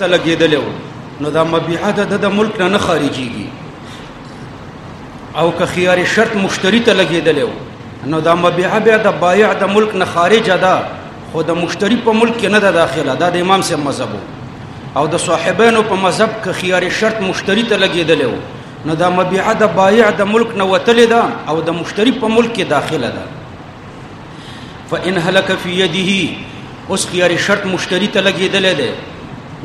ته لګېدلی و نو دا مبيعه ده د ملک نه نه خارجېږي او که خيار شرط مشتری ته لګېدلی و نو دا مبيعه بیا د بایع د ملک نه خارجه ده خو د مشتری په ملک کې نه ده داخله دا د امام صاحب مذهب او د صاحبانو په مذهب که خيار شرط مشتری ته لګېدلی و نو دا مبيعه د بایع د ملک نه وتلې ده او د مشتری په ملک کې داخله ده فان هلك في يده اوس خيار شرط مشتري ته لګیدل دی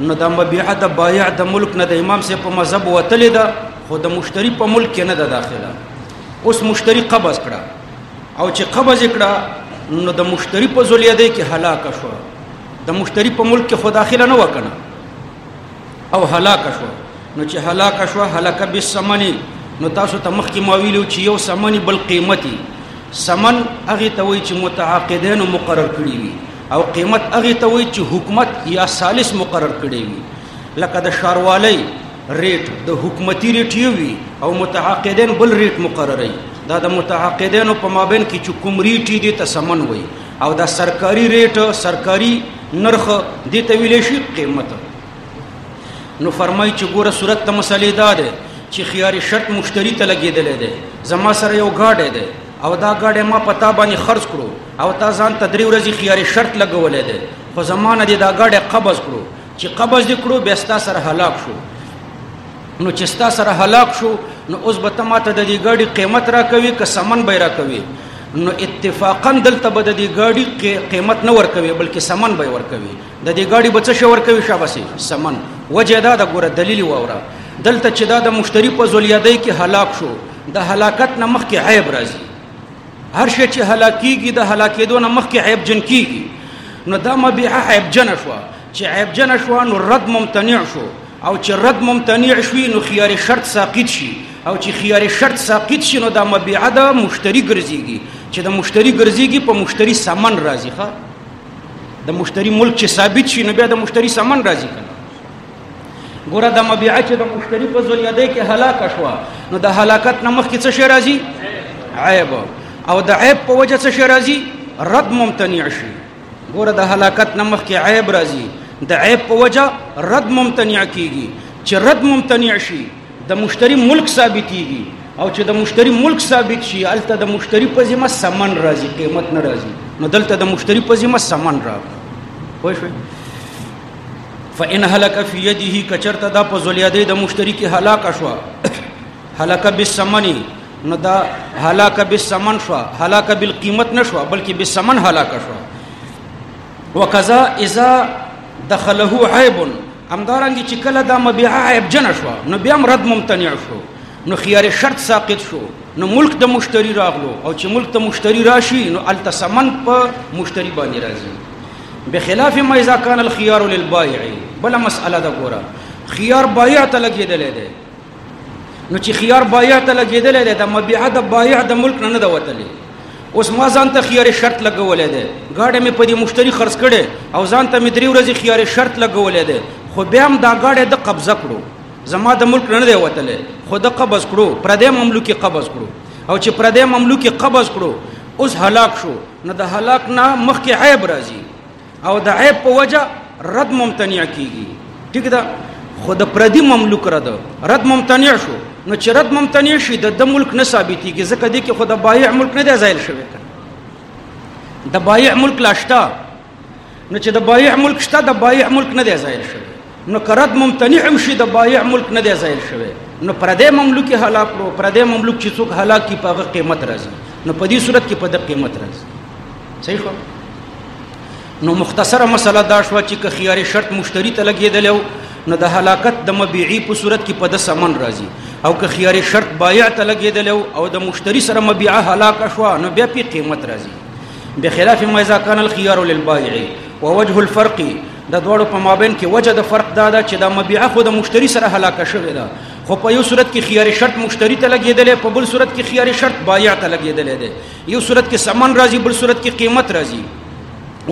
نو د مبيعه د بایع د ملک نه د امام سي په مذهب وتل ده خو د مشتري په ملک نه ده داخله اوس مشتري قبض کړه او چې قبض کړه نو د مشتري په ذلیه دی کې هلاک شو د مشتري په ملک کې خو داخله نه وکنه او هلاک شو نو چې هلاک شو هلاک بالثمن نو تاسو ته مخکې ما ویلو چې یو ثمن بل قیمتي ثمن هغه ته وایي چې متعاقدین مقرر کړی وي او قیمت هغه ته وایي چې حکومت یا ثالث مقرر کړی وي لکه د شاروالۍ ریټ د حکومتي ریټ یو وي او متعاقدین بل ریټ مقرروي دا د متعاقدینو په مابین کې چې کوم ریټ دي ته ثمن وایي او دا سرکاري ریټ سرکاري نرخ دي ته ویل شي قیمت نو فرمای چې ګوره صورت ته مسلې دا ده چې خياري شرط مشتری ته لګېدلې ده زما سره یو گاډه ده او دا گاډه ما پتا باندې خرج کړو او تا ځان تدری ورځي خياري شرط لګولې ده خو زمانه دې دا گاډه قبض کړو چې قبض دې کړو بیا ستا سره هلاک شو نو چې ستا سره هلاک شو نو اوس به ته ماته د دې ګاډي قیمت را کوي که سمن به را کوي نو اتفاقا دلته به د دې ګاډي قیمت نه ورکوي بلکې سمن به ورکوي د دې ګاډي بچ شي ورکوي شابسي سمن وجه دا د ګوره دلیل ووره دلته چې دا د مشتری په زولیادۍ کې هلاک شو د هلاکت نه مخکې عیب راځي هر شي چې هلاکیږي د هلاکېدو نه مخکې عیب جن کیږي نو دا مبيحه عیب جن شو چې عیب جن شو نو رد ممتنع شو او چې رد ممتنع شوي نو خيار شرط ساقط شي او چې خيار شرط ساقط شي نو دا مبيعه د مشتری ګرځيږي چې د مشتری ګرځيږي په مشتری سامان راځي ښه د مشتری ملک چې ثابت شي نو بیا د مشتری سامان راځي کنه ګوره د مبيعه چې د مشتری په ځول یادې کې هلاک شو نو د هلاکت نه مخکې څه شي راځي عیب او د عیب په وجه څه شي راځي رد ممتنع شي ګوره د هلاکت نه مخکې عیب راځي د عیب په وجه رد ممتنع کیږي چې رد ممتنع شي د مشتری ملک ثابتېږي او چې د مشتری ملک ثابت شي الته د مشتری په ذمہ سمن راځي قیمت نه راځي نو دلته د مشتری په ذمہ سمن راغی پوه شئ فإن هلك في يده کچرته دا په زلیادې د مشتری کې هلاک شو هلاک بالثمن نو دا هلاک بالثمن شو هلاک بالقیمت نشو بلکې بالثمن هلاک شو وکذا اذا دخله عیب همدارنګه چې کله دا مبيعه عیبجنه شو نو بیا هم رد ممتنع شو نو خيار شرط ساقط شو نو ملک د مشتری راغلو او چې ملک ته مشتری راشي نو التسمن په مشتری باندې راځي بخلاف ما اذا كان الخيار للبائع بل مسأله دا ګوره خيار بائع ته لګیدل دی نو چې خيار بایع ته لګېدلې ده د مبيعه د بایع د ملک نه نه ده وتلې اوس ما ځان ته خيار شرط لګولې ده ګاډه مې په دې مشتري خرڅ کړي او ځان ته مې درې ورځې خيار شرط لګولې ده خو بیا هم دا ګاډه د قبضه کړو زما د ملک نه ده وتلې خو د قبض کړو پردې مملوکي قبض کړو او چې پردې مملوکي قبض کړو اوس هلاک شو نه د هلاک نه مخکې عیب راځي او د عیب په وجه رد ممتنع کیږي ټیک ده خو د پردي مملوک رد رد ممتنع شو نو چې رد ممتنع شي د د ملک نه ثابتيږي ځکه دې کې خو د بایع ملک نه دی زایل شوی کنه د بایع ملک لاشتا نو چې د بایع ملک شته د بایع ملک نه دی زایل شوی نو کرد ممتنع هم شي د بایع ملک نه دی زایل شوی نو پردې مملوک هلاک کړو پردې مملوک چې څوک هلاک کی په قیمت راځي نو په دې صورت کې په دې قیمت راځي صحیح خو نو مختصره مسله دا شو چې که خيار شرط مشتری ته لګیدل نو د هلاکت د مبيعي په صورت کې په د سمن راځي او که خيار شرط بایع ته لګیدل او د مشتری سره مبيعه هلاک شو نو بیا په قیمت راځي بخلاف ما اذا كان الخيار للبائع ووجه الفرق د دوړو په مابین کې وجه د فرق دا ده چې د مبيعه خو د مشتری سره هلاکه شوې ده خو په یو صورت کې خيار شرط مشتری ته لګیدل په بل صورت کې خيار شرط بایع ته لګیدل دی یو صورت کې سمن راځي بل صورت کې قیمت راځي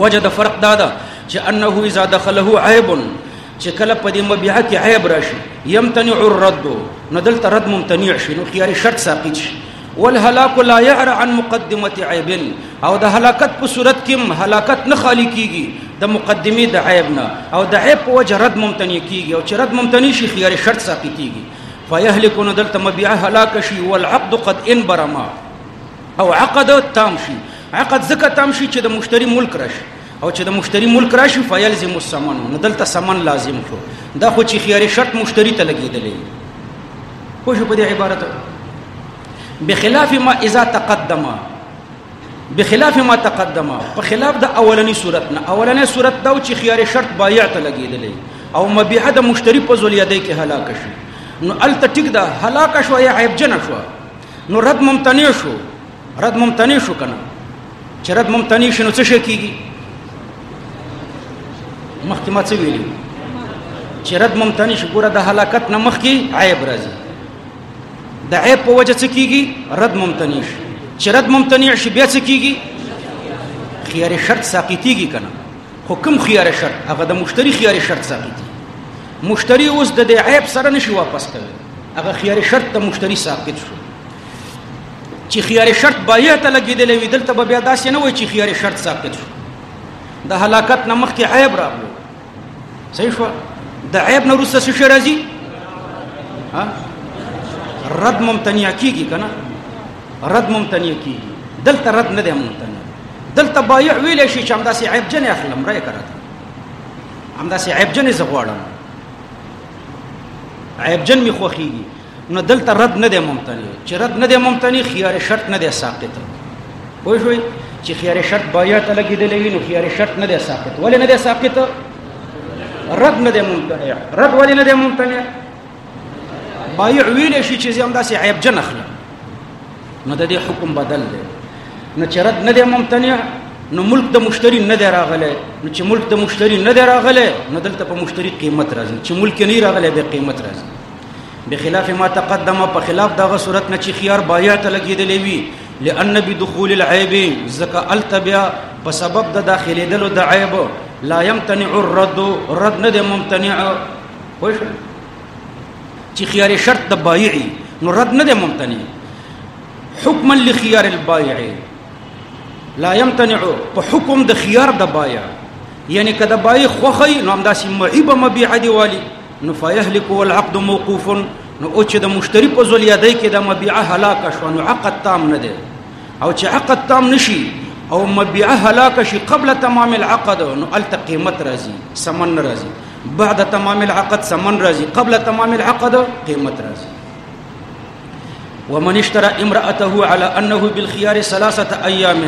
وجه د فرق دا ده چې انه اذا دخله عيب چې کله په دې مبيعه کې عيب راشي يمتنع الرد نو دلته رد ممتنع شي نو خيار شرط ساقط شي والهلاك لا يعر عن مقدمه عيب او د هلاکت په صورت کې هلاکت نه خالی کیږي د مقدمه د عیب نه او د عیب په وجه رد ممتنع کیږي او چې رد ممتنع شي خيار شرط ساقطيږي فيهلك نو دلته مبيع هلاک شي والعقد قد انبرما او عقد تام شي عقد زکه تام شي چې د مشتری ملک راشي او چې د مشتری ملک راشي فیلزم الثمن نو دلته ثمن لازم شو دا خو چې خيار شرط مشتری ته لګیدلې پوه شو په دې عبارت بخلاف ما اذا تقدم بخلاف ما تقدم په خلاف د اولنی صورت نه اولنی صورت دا چې خيار شرط بایع ته لګیدلې او مبيح د مشتری په زولیدې کې هلاک شي نو ال ټیک دا هلاک شو یا عیب جن شو نو رد ممتنع شو رد ممتنع شو کنه چې رد ممتنع شي نو څه شي کیږي مخکې ما څه ویلي چې رد ممتنع شي ګوره د هلاکت نه مخکې عیب راځي د عیب په وجه څه کیږي رد ممتنع شي چې رد ممتنع شي بیا څه کیږي خيار شرط ساقطيږي کنه خو کوم خيار شرط هغه د مشتري خيار شرط ساقطي مشتري اوس د عیب سره نشي واپس کوي هغه خيار شرط د مشتري ساقط شو چې خيار شرط بایه ته لګیدلې وي دلته به بیا داسې نه وای چې خيار شرط ثابت شو د هلاکت نه مخکې عیب راغلو صحیح شو د عیب نه وروسته څه راځي ها رد ممتنع کیږي کنه رد ممتنع کیږي دلته رد نه دی ممتنع دلته بایع ویل شي چې همداسې عیب جن اخلم راي کړه همداسې عیب جن زغواړم عیب جن می خوخیږي نو دلته رد نه دی ممتنع چې رد نه دی ممتنع خيار شرط نه دی ساقط وای شوي چې خيار شرط باید لګیدلې وي نو خيار شرط نه دی ساقط ولې نه دی ساقط رد نه دی ممتنع رد ولې نه دی ممتنع بایع ویل شي چې زم داسې عیب جن اخلم نو د دې حکم بدل دی نو چې رد نه دی ممتنع نو ملک د مشتری نه دی راغلی نو چې ملک د مشتری نه دی راغلی نو دلته په مشتری قیمت راځي چې ملک نه راغلی به قیمت راځي بخلاف ما تقدم په خلاف دغه صورت نه چې خيار بايع ته لګېدلې وي لأن بدخول العيب زکه التبیا په سبب د داخليدلو د عيب لا يمتنع الرد رد نه دی ممتنع خوښ چې خيار شرط د بايع نو رد نه دی ممتنع حکما لخيار البايع لا يمتنع په حکم د خيار د بايع یعنی کده بايع خوخی نو همداسې معيبه مبيعه دی والی نو فیهلک والعقد موقوف نو او چې د مشتری په ځول یادای کې د مبيعه هلاک شو نو عقد تام نه دی او چې عقد تام نشي او مبيعه هلاک شي قبل تمام العقد نو الته قیمت راځي سمن راځي بعد تمام العقد سمن راځي قبل تمام العقد قیمت راځي ومن اشترى امراته على انه بالخيار ثلاثه ايام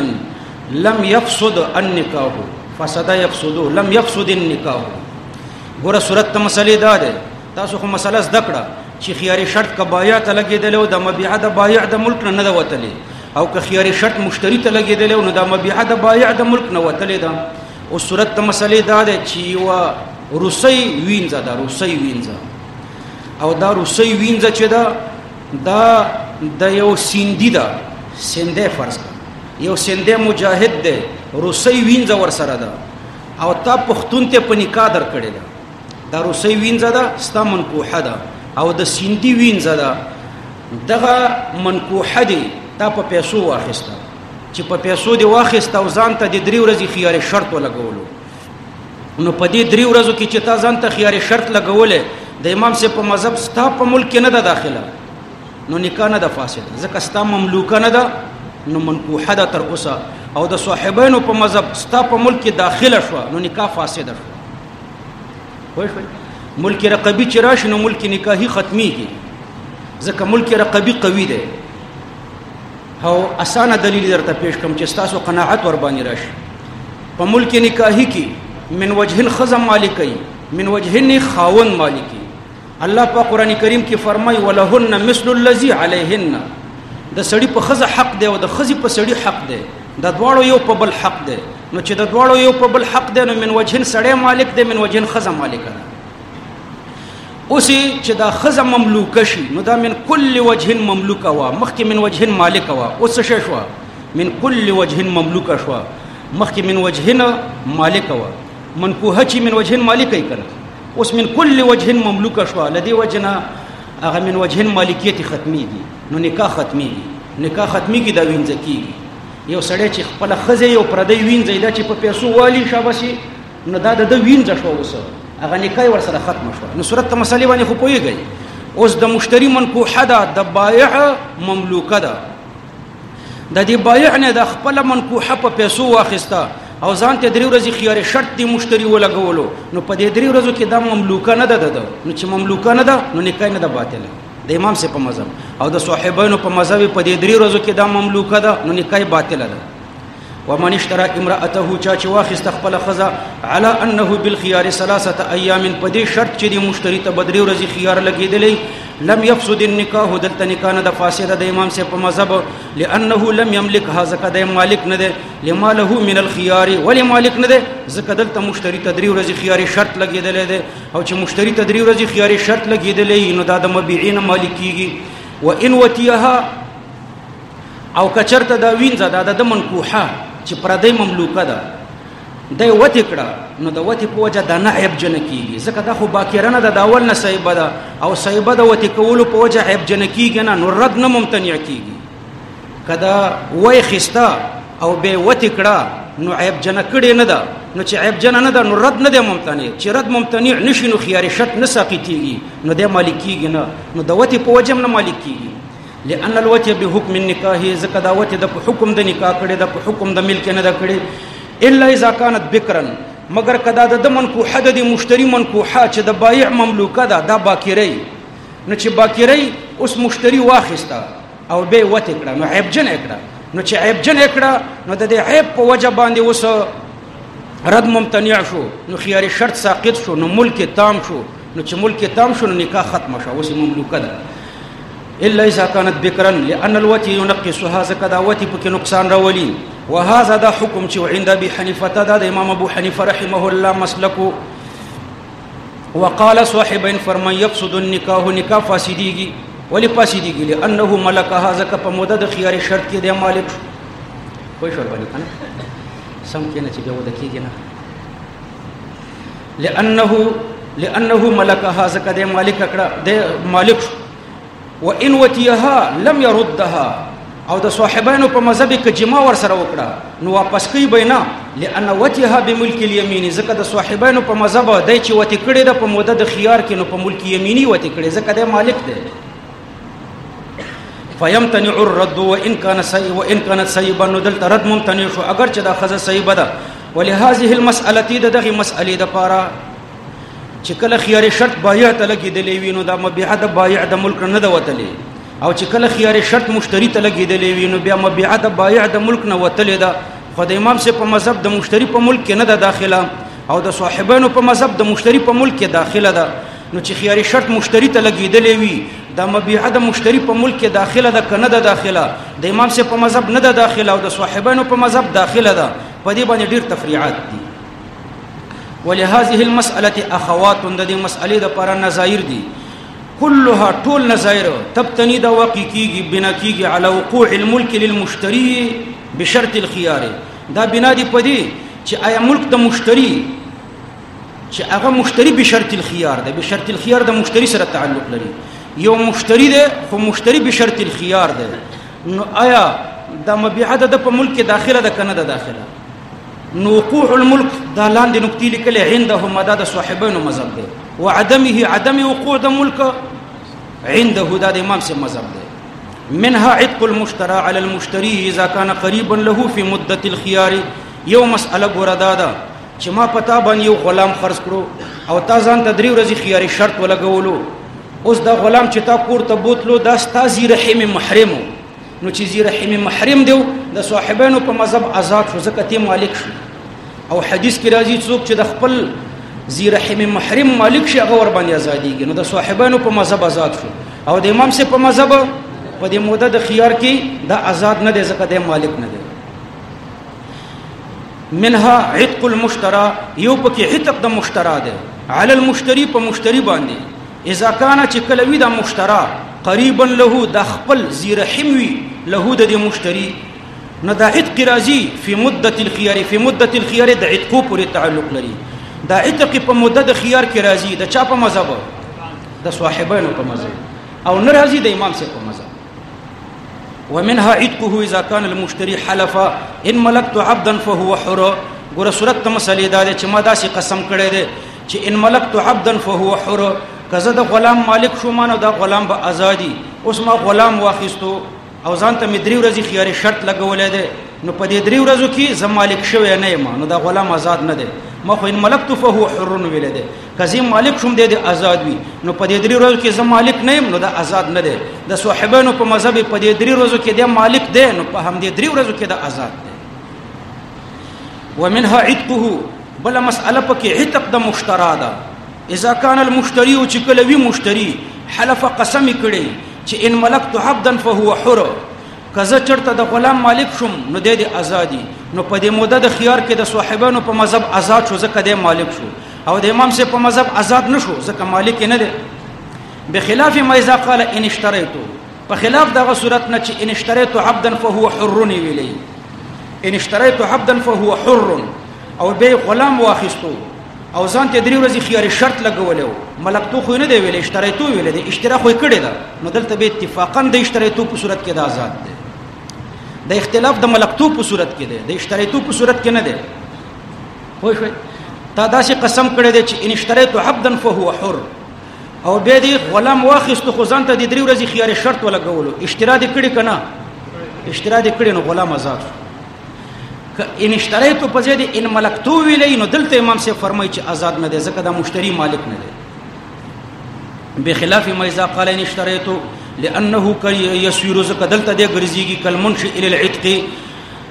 لم يفسد النكاح فسد يفسد لم يفسد النكاح ګوره صورت ته مسلې دا ده تاسو خو مسله زده کړه چې خياري شرط کا بایع ته لګېدل او د مبيع د بایع د ملک نه نه وتلې او که خياري شرط مشتری ته لګېدل او د مبيع د بایع د ملک نه وتلې ده او صورت ته مسلې دا ده چې یو روسي وینځه دا روسي وینځه او دا روسي وینځه چې دا دا د یو سیندی دا سنده فرض یو سنده مجاهد دی روسي وینځه ور سره ده او تا پښتون ته په نکاح درکړې ده دا روسي وینځه ده ستا منکوحه ده او د سیندي وینځه ده دغه منکوحه دي تا په پیسو واخیسته چې په پیسو دی واخیسته او ځان ته د درې ورځې خيار شرط ولګولو نو په دې درې ورځو کې چې تا ځان ته خيار شرط لګولې د امام سي په مذهب ستا په ملک نه ده داخله نو نکاح نه د فاسد ځکه ستا مملوکه نه ده نو منکوحه ده تر اوسه او د صاحبینو په مذهب ستا په ملک داخله شو نو نکاح فاسد شو وای شو ملک رقبی چې راشي نو ملک نکاحي ختميږي ځکه ملک رقبی قوي دی او اسانه دلیل درته پیش کوم چې تاسو قناعت ور باندې راشي په ملک نکاحي کې من وجه الخزم مالکي من وجه نه خاون مالکي الله په قران کریم کې فرمای ولهن مثل الذي عليهن د سړی په خزه حق دی او د خزي په سړی حق دی د دواړو یو په بل حق دی نو چې د دواړو یو په بل حق دی نو من وجهن سړی مالک دی من وجهن خزه مالک دی اوس چې دا خزه مملوک شي نو دا من کل وجهن مملوک وا مخکې من وجهن مالک وا اوس شې شو من کل وجهن مملوک شو مخکې من وجهن مالک وا منکوه چې من وجهن مالک یې کړ اوس من کل وجه مملوکه شو لدی وجنا هغه من وجه مالکیت ختميږي نو نکاح ختميږي نکاح ختميږي دا وینځ کیږي یو سړی چې خپل خزه یو پردی وینځ دا چې په پیسو والی شابسي نو دا د وینځ شو اوس هغه نکاح ور سره ختم شو نو صورت ته مسلې باندې خو پويږي اوس د مشتری منکوحه ده د بایع مملوکه ده د دې بایع نه د خپل منکوحه په پیسو واخیسته او ځان ته درې ورځې خيار شرط دی مشتری ولګولو نو په دې درې ورځو کې دا مملوکه نه ده ده نو چې مملوکه نه ده نو نکاح نه ده باطله د امام سي په مذهب او د صاحبانو په مذهب په دې درې ورځو کې دا مملوکه ده نو نکاح باطله ده ومن اشترى امراته چا چې واخیست خپل خزا على انه بالخيار ثلاثه ايام په دې شرط چې د مشتری ته بدري ورځي خيار لګیدلې لم يفسد النکاح دلته نکاح نه د فاسد د امام سي په مذهب لانه لم يملك هذا قد مالک نه ده لما له من الخيار ولي مالک نه ده ځکه دلته مشتری ته دري ورځي خيار شرط لګیدلې ده او چې مشتری ته دري ورځي خيار شرط لګیدلې نو دا د مبيعين مالکيږي وان وتيها او کچرته دا وینځه دا د منکوحه چې پردې مملوکه ده د وته کړه نو د وته په وجه د نه عیب جن کیږي ځکه دا خو باکرنه د داول نه صاحب ده او صاحب د وته کولو په وجه عیب جن کیږي نه نو رد نه ممتنع کیږي کدا وای خستا او به وته کړه نو عیب جن کړي نه ده نو چې عیب جن نه ده نو رد نه ده ممتنع چې رد ممتنع نشي نو خيار شرط نه ساقطيږي نو د مالکیږي نه نو د وته په وجه نه مالکیږي لأن الوتي بحكم النکاح ځکه دا وتي د په حکم د نکاح کړي د په حکم د ملک نه د کړي الا اذا كانت بکرا مگر کدا د منکوحه د مشتری منکوحه چې د بایع مملوکه ده دا باکری نو چې باکری اوس مشتری واخیسته او به وته کړه نو عیب جن کړه نو چې عیب جن کړه نو د دې عیب په وجه باندې اوس رد ممتنع شو نو خيار شرط ساقط شو نو ملک تام شو نو چې ملک یې تام شو نو نکاح ختمه شوه اوس یې مملوکه ده الا اذا كانت بكرا لان الوتي ينقصها زكدا وتي بك نقصان راولي وهذا ده حكم چې عند ابي حنيفه ده امام ابو حنيفه رحمه الله مسلكه وقال صاحبين فرمن يقصد النکاح نکاح فاسديږي ولی فاسديږي لانه ملکها زکه په مدد خيار شرط کې دی مالک کوئی شرط باندې کنه سم کې نه چې بیا ودا کېږي نه لانه لانه ملکها زکه د مالک کړه د مالک و ان وتیها لم يردها او د صاحبانو په مذهب کې جما ور سره وکړه نو واپس کوي بینا لئن وتیها بملک الیمین زکه د صاحبانو په مذهب دای چې وتی کړي د په موده د خيار کې نو په ملک یمینی وتی کړي زکه د مالک دی فیمتنع الرد وان كان سيئا وان كانت سيئا نو دلته رد ممتنع شو اگر چې دا خزه سيئه ده ولهذه المساله دغه مسالې د پاره چې کله خيار شرط بایع ته لګیدلې وي نو دا مبيع د بایع د ملک نه ده وتلې او چې کله خيار شرط مشتری ته لګیدلې وي نو بیا مبيع د بایع د ملک نه وتلې ده خو د امام سي په مذهب د مشتری په ملک کې نه ده داخله او د صاحبانو په مذهب د مشتری په ملک کې داخله ده نو چې خياري شرط مشتري ته لګیدلې وي دا مبيعه د مشتري په ملک کې داخله ده کنه ده داخله د امام سي په مذهب نه ده داخله او د صاحبانو په مذهب داخله ده په دې باندې ډېر تفریعات دي ولهذه المسألة اخوات د دې مسألې د پر نظایر دي كلها طول نظایر تبتني د واقع کیږي بنا کیږي على وقوع الملك للمشتري بشرط الخيار دا بنا دي پدې چې آیا ملک د مشتري چې هغه مشتری به شرط الخيار دی به شرط الخيار د مشتری سره تعلق لري یو مشتری دی خو مشتری به شرط الخيار دی نو آیا د مبيعه د په ملک داخله د کنه د داخله نو وقوع الملك دا لاندې نقطې لیکل عنده مدد صاحبانو مذهب دی وعدمه عدم وقوع د ملک عنده دا د امام سي مذهب دی منها عتق المشترى على المشتري اذا كان قريبا له في مده الخيار يوم مساله ګوره دا ده چې ما پتا باندې یو غلام خرڅ کړو او تا ځان ته درې ورځې خياري شرط ولګولو اوس دا غلام چې تا کور ته بوتلو دا ستاسو رحم محرم نو چې زی رحم محرم دیو د صاحبانو په مذهب آزاد شو ځکه ته مالک شو او حدیث کې راځي څوک چې د خپل زی رحم محرم مالک شي هغه ور باندې ازاديږي نو د صاحبانو په مذهب آزاد شو او د امام سي په مذهب په دې موده د خيار کې دا آزاد نه دی ځکه د مالک نه دی منها عتق المشترى یو پکې عتق د مشترا ده علی المشتری په مشتری باندې اذا کان چې کله وی د مشترا قریبا له د خپل زیرحم وی له د مشتری نو دا عتق راځي په مدته الخيار په مدته الخيار د عتقو پورې تعلق لري دا عتق په مدته د خيار کې راځي د چا په مذهب د صاحبانو په مذهب او نه راځي د امام سره په مذهب ومنها عتقه اذا كان المشتري حلفا ان ملكت عبدا فهو حر ګوره صورت ته مسلې دا چې ما داسې قسم کړی دی چې ان ملکت عبدا فهو حر کزه د غلام مالک شو مانو دا غلام به ازادي اوس ما غلام واخیستو او ځان ته مې درې ورځې خياري شرط لګولې ده نو په دې درې ورځو کې زم مالک شوی نه یم نو دا غلام آزاد نه دی ما خو ان ملکت فهو حر ویل دی که زه مالک شوم دی د آزاد وي نو په دې درې ورځو کې زه مالک نه یم نو دا آزاد نه دی د صاحبانو په مذهب په دې درې ورځو کې دی مالک دی نو په هم دې درې ورځو کې دا آزاد دی ومنها عتقه بل مسأله پکې عتق د مشترا ده اذا كان المشتري او چې کله وی مشتري حلف قسم کړي چې ان ملکت عبدا فهو حر کزه چرته د غلام مالک شوم نو د ازادي نو په دې موده د خيار کې د صاحبانو په مذهب آزاد شو ځکه د مالک شو او د امام صاحب په مذهب آزاد نشو ځکه مالک نه دی بخلاف ما اذا قال ان اشتريته په خلاف دغه صورت نه چې ان اشتريته عبدا فهو حر ویلی ان اشتريته عبدا فهو حر او به غلام واخستو او ځان ته درې ورځې خيار شرط لګولیو ملک تو خو نه دی ویل اشتريته ویل دی اشترا خو کړی دا نو دلته به اتفاقا د اشتريته په صورت کې دا آزاد دی د اختلاف د ملک تو په صورت کې دی د اشتريته په صورت کې نه دی پوه شوي تا داسې قسم کړی دی چې ان اشتریت عبدا فهو حر او به دې غلام واخیست خو ځان ته د درې ورځې خيار شرط ولګولو اشترا دې کړی کنه اشترا دې کړی نو غلام آزاد ان اشتریت په ځای دې ان ملکتو ویلې نو دلته امام سي فرمایي چې آزاد نه دی ځکه دا مشتری مالک نه دی بخلاف ما اذا قال ان اشتريت لانه يسير زکه دلته د ګرځيږي کلمنش الى العتق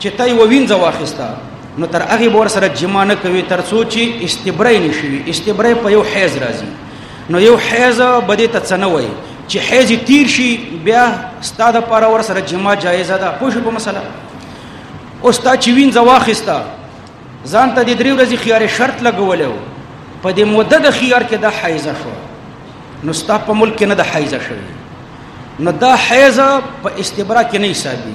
چې ته یو وینځه واخیسته نو تر هغه بور سره جما نه کوي تر څو چې استبرای نشوي استبرای په یو حیز راځي نو یو حیز بده ته څنه وای چې حیز تیر شي بیا ستاده پر ور سره جما جایزه ده پوه په مسله او ستا چې وینځه واخیسته ځان ته د درې ورځې خيار شرط لګولیو په دې مدده د خيار کې د حیز شو نو ستا په ملک کې نه د حیز شوی نو دا حیز په استبرا کې نه حسابي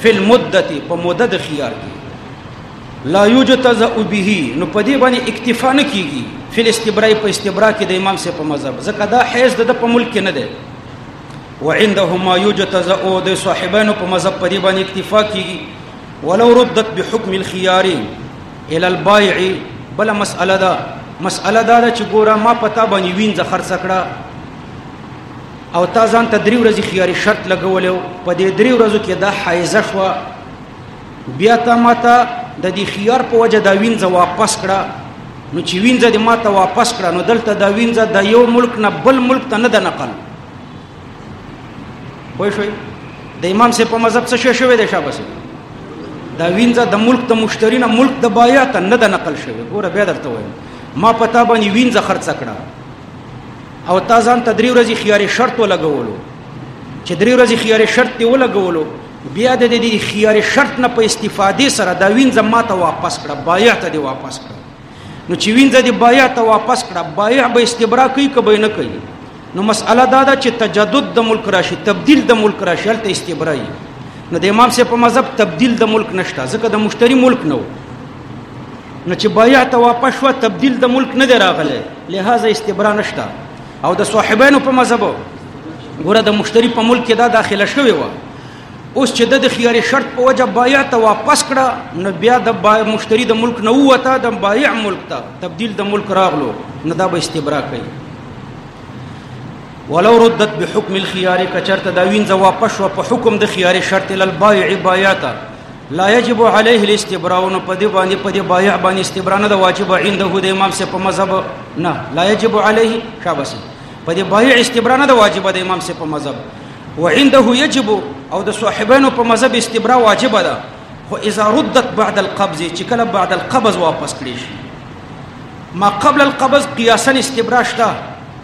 فی المدت په مدد د خيار کې لا یجتزا به نو په دې باندې اکتفا نه کیږي فل استبراء په استبراء کې د امام سي په مذهب ځکه دا حیز د په ملک نه ده وعندهما یجتزا او د صاحبانو په مذهب په دې باندې اکتفا کیږي ولو ردت بحكم الخيار الى البائع بلا مساله ده مساله دا چې ګوره ما پتا باندې وینځه خرڅ کړه او تا ځان ته درې ورځې خياري شرط لګولیو په دې درې ورځو کې دا حایزه شو بیا تا ماته د دې خيار په وجه دا وینځه واپس کړه نو چې وینځه دې ماته واپس کړه نو دلته دا وینځه د یو ملک نه بل ملک ته نه د نقل وای شوي د امام سه په مذهب څه شوی شوی دی شابه سه دا وینځه د ملک ته مشتری نه ملک د بایا ته نه د نقل شوی ګوره بیا درته وایم ما پتا باندې وینځه خرڅ کړه او تا ځان ته درې ورځې خيار شرط ولګولو چې درې ورځې خيار شرط دی ولګولو بیا د دې خيار شرط نه په استفادې سره دا وینځه ماته واپس کړه بایع ته دی واپس کړه نو چې وینځه دی بایع ته واپس کړه بایع به استبرا کوي که به نه کوي نو مسأله دا ده چې تجدد د ملک راشي تبديل د ملک راشي هلته استبرا یي نو د امام سي په مذهب تبديل د ملک نشته ځکه د مشتري ملک نه نو چې بایع ته واپس شو تبديل د ملک نه دی راغلی لهذا استبرا نشته او د صاحبانو په مذهب ګوره د مشتری په ملک کې دا داخله شوی و اوس چې د خيار شرط په وجه بایع ته واپس کړه نو بیا د بایع مشتری د ملک نه وته د بایع ملک ته تبديل د ملک راغلو نه دا به استبرا کوي ولو ردت بحكم الخيار کچرته دا وینځه واپس شو په حکم د خيار شرط لل بایع بایع ته لا یجب علیه الاستبراء نو په دې باندې په دې بایع باندې استبراء نه د واجب عنده د امام سي په مذهب نه لا یجب علیه شابسي په دې بایع استبراء نه د واجب د امام سي په مذهب وعنده یجب او د صاحبانو په مذهب استبراء واجب ده خو اذا ردت بعد القبض چې کله بعد القبض واپس کړی شي ما قبل القبض قياسا استبراء شته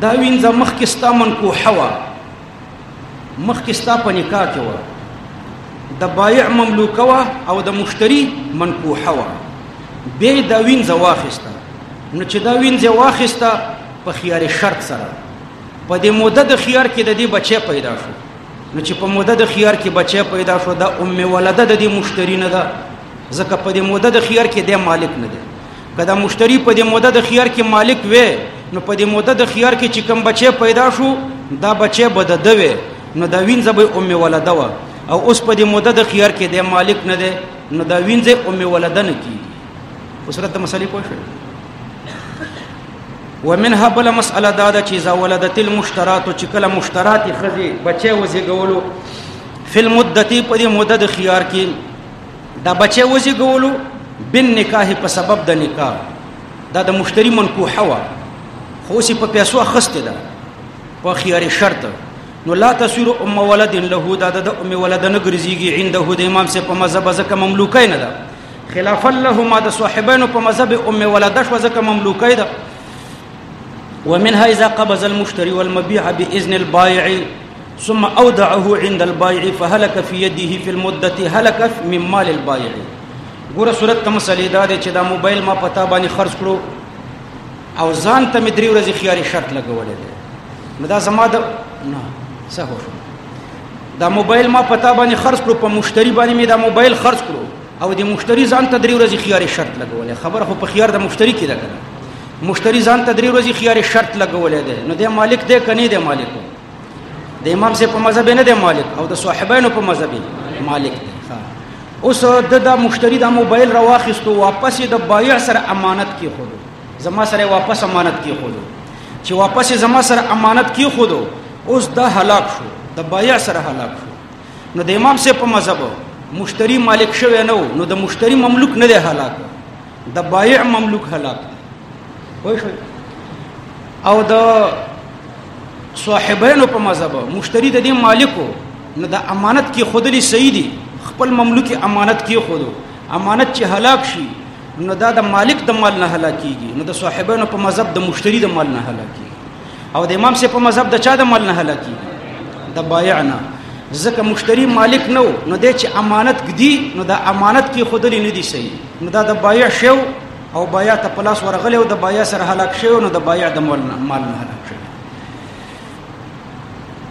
دا وینځه مخکې ستا منکوحه وه مخکې ستا په نکاح کې وه د بایع مملوکه وه او د مشتری منکوحه وه بیا دا وینځه واخیسته نو چې دا وینځه واخیسته په خیار شرط سره په دې موده د خیار کې د دې بچی پیدا شو نو چې په موده د خيار کې بچي پیدا شو دا ام ولده د دې مشتری نه ده ځکه په دې موده د خيار کې د مالک نه ده که دا مشتری په دې موده د خيار کې مالک وي نو په دې موده د خيار کې چې کوم بچي پیدا شو دا بچي به د دوي نو دا وینځه به ام ولده و او اوس په دې موده د خيار کې د مالک نه ده نو دا وینځه ام ولده نه کی اوس رته مسلې پوه شو ومنها بل مسأله دا ده چې اذا ولدت المشترات چې کله مشترات خزي بچي وزي ګولو فل مدته په دې موده د خيار کې دا بچه وزیګولو بن نکاح په سبب د نکاح دا د مشتری منکوحه وا خو سی په پیسو خسته ده په خيار شرط نو لا تصير ام ولد له دا د ام ولد نه ګرځيږي عنده د امام سه په مذهب ځکه مملوکه نه ده خلاف لهما د صاحبانو په مذهب ام ولد شو ځکه مملوکه ده ومنها اذا قبض المشتري والمبيع باذن البائع ثم اودعه عند البائع فهلك في يده في المدة هلك من مال البائع ګوره صورت ته مسلې دا دی چې دا موبایل ما پتا باندې خرج کړو او ځان ته مې درې ورځې خياري شرط لګولې ده نو دا زما د نه څه وشو دا موبایل ما پتا باندې خرج کړو په مشتری باندې مې دا موبایل خرج کړو او د مشتری ځان ته درې ورځې خياري شرط لګولې خبر خو په خيار د مشتری کې ده مشتری ځان ته درې ورځې خياري شرط لګولې ده نو د مالک ده کني د مالک د امام سي په مذهب نه دی مالک او د صاحبانو په مذهب مالک دی اوس د د مشتری د موبایل راواخیستو واپس د بایع سره امانت کې خودو زما سره واپس امانت کې خودو چې واپس زما سره امانت کې خودو اوس د هلاک شو د بایع سره هلاک شو نو د امام سي په مذهب مشتری مالک شوی نه نو د مشتری مملوک نه دی هلاک د بایع مملوک هلاک دی وای شو او د صاحبینو په مذهب مشتری د دې مالکو نو د امانت کې خودلی صحیح دی خپل مملوک امانت کې خودو امانت چې هلاک شي نو دا د مالک د مال نه هلاکیږي نو د صاحبانو په مذهب د مشتری د مال نه هلاکیږي او د امام سي په مذهب د چا د مال نه هلاکیږي د بایع نه ځکه مشتری مالک نو نو د چې امانت ګدي نو د امانت کې خودلی نه دی صحیح نو دا د بایع شو او بایع ته پلاس ورغلی او د بایع سره هلاک شو نو د بایع د مال نه مال نه هلاک شو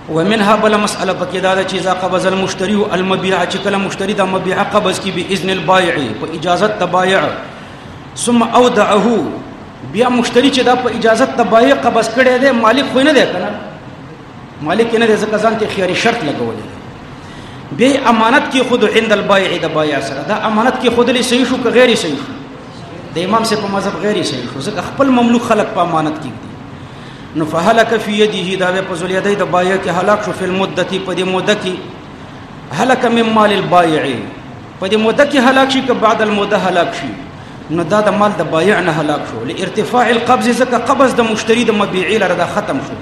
ومنها بل مسأله پکې دا چې اذا قبض المشتري المبيع چې کله مشتري د مبيع قبض کی به اذن البائع په اجازه د بایع ثم اودعه بیا مشتري چې دا په اجازه د بایع قبض کړي دی مالک خو نه دی کنه مالک نه ځکه ځان ته خياري شرط لګولې به امانت کې خود عند البائع د بائع سره دا امانت کې خود لې صحیح شو که غیر صحیح شو د امام سه په مذهب غیر صحیح شو ځکه خپل مملوک خلق په امانت کې دي نو فهلك في يده دا په زلیدې د بایع کې هلاک شو فل مدتی په دې مده کې هلك من مال البایع په دې مده کې هلاک شي که بعد المده هلاک شي نو دا د مال د بایع نه هلاک شو لارتفاع القبض ځکه قبض د مشتری د مبيعي لره دا ختم شو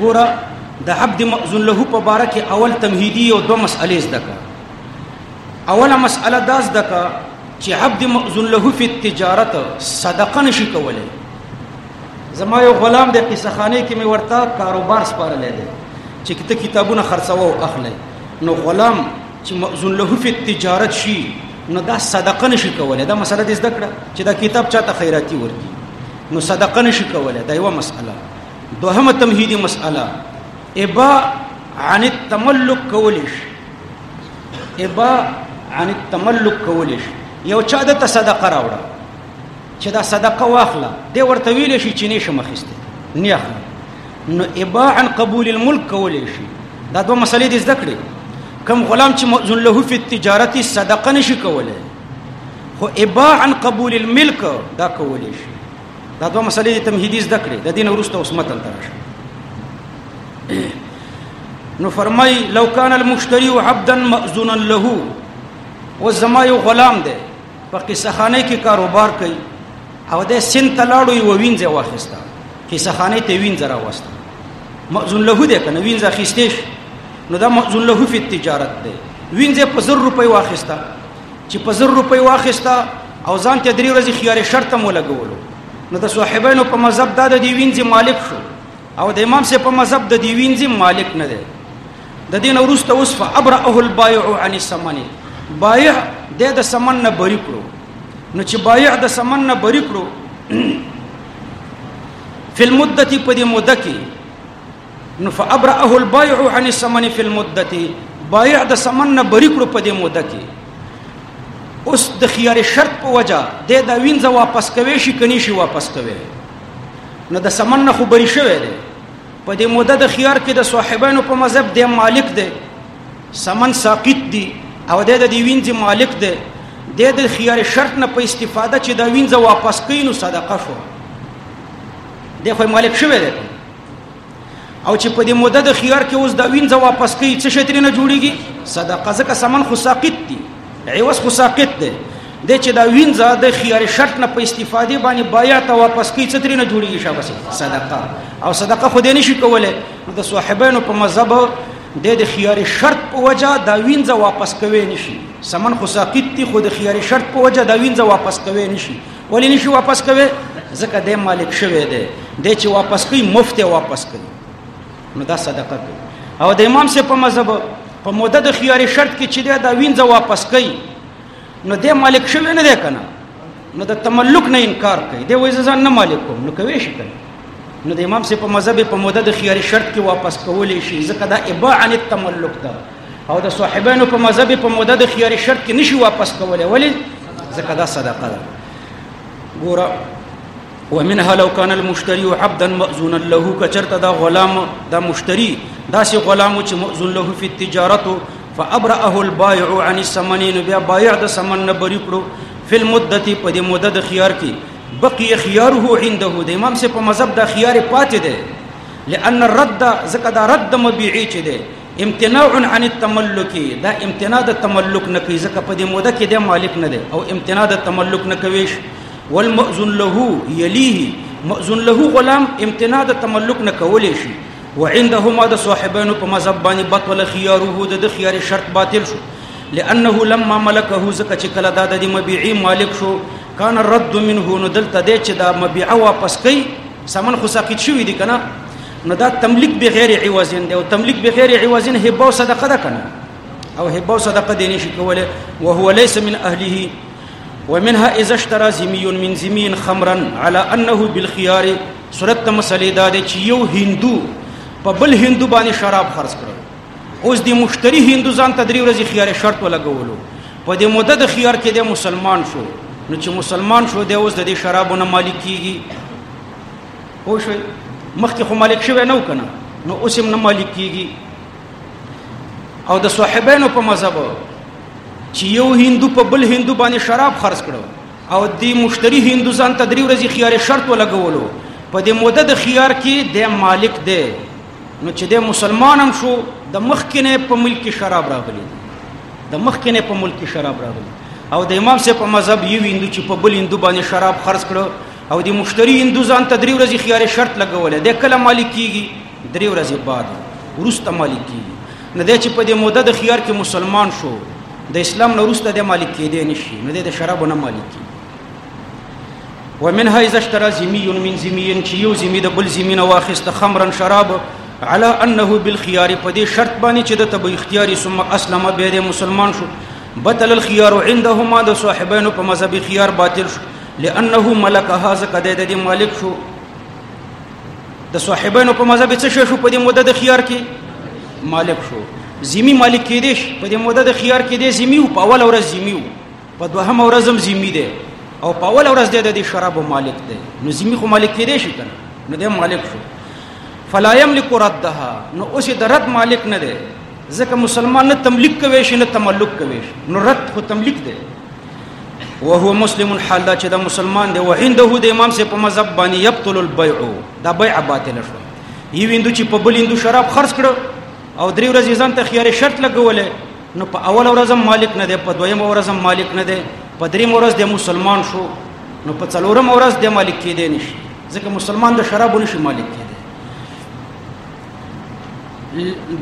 ګوره د عبد مأذون له په باره کې اول تمهیدی او دوه مسئلې زده کړه اوله مسئله دا زده کړه چې عبد مأذون له په تجارت صدقه نشي کولای زما یو غلام د قصه خانه کې مې ورته کاروبار سپارلې ده چې کته کتابونه خرڅوو اخلي نو غلام چې مؤذن له فی تجارت شي نو دا صدقه نشي کوله دا مسله دې زده کړه چې دا کتاب چاته خیراتی ورکی نو صدقه نشي کوله دا یو مسله دوهمه تمهیدی مسله ابا عن التملک کولیش ابا عن التملک کولیش یو چا د صدقه راوړه چې دا صدقه واخله دی ورته ویل شي چې نشم اخیسته نه اخلي نو اباع عن قبول الملک کولې شي دا دوه مسلې دې زده کړې کم غلام چې مؤذن له فی التجارت صدقه نشي کولای خو اباع عن قبول الملک دا کولې شي دا دوه مسلې دې تمهیدی زده کړې د دین ورسته اوس متل ترشه نو فرمای لو کان المشتری عبدا مأذونا له و زما یو غلام دی په قصه خانه کې کاروبار کوي او د سن تلاړو یو وینځه واخیسته قصه خانه ته وینځه راوسته مأذون له دې کنه وینځه خيستې نو دا مأذون له په تجارت دی وینځه په 1000 روپۍ واخیسته چې په 1000 روپۍ واخیسته او ځان ته درې ورځې خيار شرط مو لګولو نو د صاحبانو په مذهب دا د وینځه مالک شو او د امام سي په مذهب د دی وینځي مالک نه دی د دین ورسته اوس فابرأه البایع عن الثمن بایع د د سمن نه بری کړو نو چې بایع د سمن نه بری کړو فی المدة په دې مده کې نو فابرأه البایع عن الثمن فی المدة بایع د سمن نه بری کړو په دې مده کې اوس د خيار شرط په وجه د دا وینځه واپس کوي شي کني شي واپس کوي نو د سمن نه خو بری شوی دی په دې موده د خيار کې د صاحبانو په مذهب د مالک دی سمن ساقط دی او د دې وینځ مالک دی د د خيار شرط نه په استفاده چې دا وینځه واپس کین نو صدقه شو د خو مالک شوی دی او چې په دې مدد خيار کې اوس دا وینځه واپس کوي څه شي ترې نه جوړيږي صدقه ځکه سمن خو ساقط دي عوض خو ساقط دي د چې دا وینځه د خيار شرط نه په استفادې باندې بایا ته واپس کوي څه ترې نه جوړيږي شابه صدقه او صدقه خو دې نشي کوله د صاحبانو په مذهب د د خيار شرط په وجه دا وینځه واپس کوي نشي سمن خو ساقط دي خو د خيار شرط په وجه دا وینځه واپس کوي نشي ولې نشي واپس کوي ځکه د مالک شوی دی د چې واپس کوي مفت واپس کوي نو دا صدقه کوي او د امام سي په مذهب په موده د خياري شرط کې چې دا وینځه واپس کوي نو د مالک شوی نه دی کنه نو د تملک نه انکار کوي د وایي ځان نه مالک کوم نو کوي شي کنه نو د امام سي په مذهب په موده د خياري شرط کې واپس کولې شي ځکه دا اباعه التملک ده او د صاحبانو په مذهب په موده د خيار شرط کې نشي واپس کولای ولی ځکه دا صدقه ده ګوره ومنها لو كان المشتري عبدا مأذونا له كچرت دا غلام دا مشتري دا سي غلام چې مأذون له في التجارت فابرأه البائع عن الثمنين بیا بایع د ثمن نه بری کړو في المدة په دې مدة د خيار کې بقي خياره عنده د امام سي په مذهب دا خيار پاتې ده لأن الرد زکه دا رد مبيعي چې ده امتناع عن التملک دا امتناع د تملک نه کوي ځکه په دې موده کې د مالک نه دی او امتناع د تملک نه کوي والمؤذن له يليه مؤذن له غلام امتناع د تملک نه کولې شي وعندهما د صاحبانو په مذهب باندې بطل خياره د خيار شرط باطل شو لانه لما ملكه زکه چې کله دا د مبيعي مالک شو کان رد منه نو دلته د چې دا مبيعه واپس کړي سامان خو ساقط شوی دی کنه نو دا تملیک بغیر عوض دی او تملیک بغیر عوض هبه او صدقه ده کنه او هبه او صدقه دی نشي کوله او هو ليس من اهله ومنها اذا اشترى زمي من زمي خمرا على انه بالخيار صورت مسلې دا دی چې یو هندو په بل هندو باندې شراب خرڅ کړو اوس دی مشتری هندو ځان تدری ورځي خيار شرط ولګولو په دې موده د خيار کې د مسلمان شو نو چې مسلمان شو دی اوس د دې شرابو نه مالک کیږي خو شو مخکې خو مالک شوی نه وکنه نو اوس هم نه مالک کیږي او د صاحبانو په مذهب چې یو هندو په بل هندو باندې شراب خرڅ کړو او دی مشتری هندو ځان ته درې ورځې خيار شرط ولګولو په دې موده د خيار کې د مالک دی نو چې د مسلمانم شو د مخکنه په ملک شراب راغلي د مخکنه په ملک شراب راغلي او د امام سه په مذهب یو هندو چې په بل هندو باندې شراب خرڅ کړو او د مشتری هندو ځان ته درې ورځې خيار شرط لګولې د کله مالک کیږي درې ورځې بعد ورسته مالک کیږي نه د چې په دې موده د خيار کې مسلمان شو د اسلام نه ورسته د مالک کېدې نشي نه د شرابو نه مالک کیږي ومن هاي زشترا زمي من زمي چې یو زمي د بل زمي نه واخیست خمرن شراب على انه بالخيار په دې شرط باندې چې د تب اختیاري ثم اسلم به د مسلمان شو بطل الخيار عندهما د صاحبانو په مذهب خيار باطل شو لانه ملک هاذ کده د مالک شو د صاحبانو په مذهب څه شو په دې مدد خيار کې مالک شو زمي مالک کې دي په دې مدد خيار کې دي زمي او په اول ورځ زمي په دوهمه ورځ هم ذمي دی او په اوله ورځ دی د دې شرابو مالک دی نو ذمي خو مالک کېدی شي کنه نو دی مالک شو فلا یملک ردها نو اوس د رد مالک نه دی ځکه مسلمان نه تملیک کوي شي نه تملک کوي شي نو رد خو تملیک دی وهو مسلم حال دا چې دا مسلمان دی وعنده د امام سي په مذهب باندې يبطل البيع دا بيع باطل شو یو هندو چې په بل هندو شراب خرڅ کړو او درې ورځې ځان ته خيار شرط لګولې نو په اول ورځ مالک نه دی په دویم ورځ مالک نه دی په دریم ورځ د مسلمان شو نو په څلورم ورځ د مالک کېدې نشي ځکه مسلمان د شراب نشي مالک کېدې